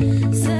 Say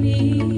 你。